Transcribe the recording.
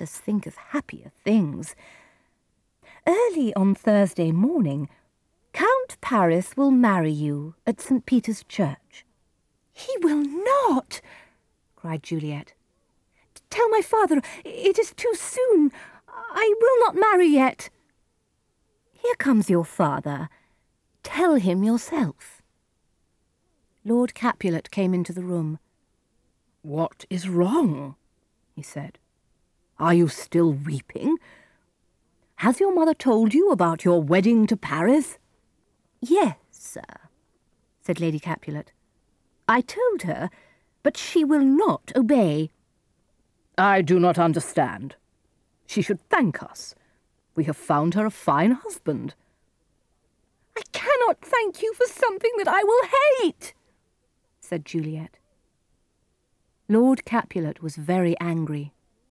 let us think of happier things. Early on Thursday morning, Count Paris will marry you at St. Peter's Church. He will not, cried Juliet. Tell my father it is too soon. I will not marry yet. Here comes your father. Tell him yourself. Lord Capulet came into the room. What is wrong? he said. Are you still weeping? Has your mother told you about your wedding to Paris? Yes, sir, said Lady Capulet. I told her, but she will not obey. I do not understand. She should thank us. We have found her a fine husband. I cannot thank you for something that I will hate, said Juliet. Lord Capulet was very angry.